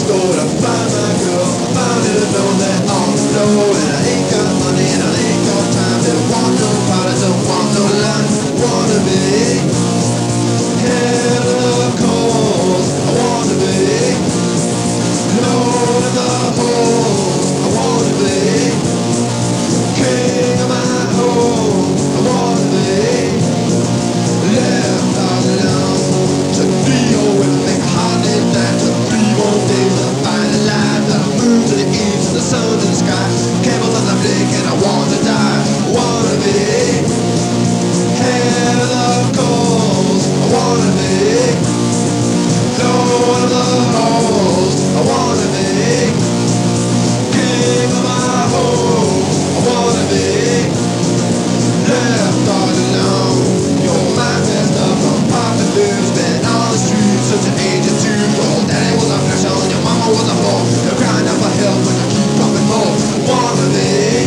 store to find my girl, found it alone there. to the east, the sun to the sky. Camels on the blink and I want to die. Wanna be hell of coals. I wanna be. The grind of a hill when I keep coming home. One of these.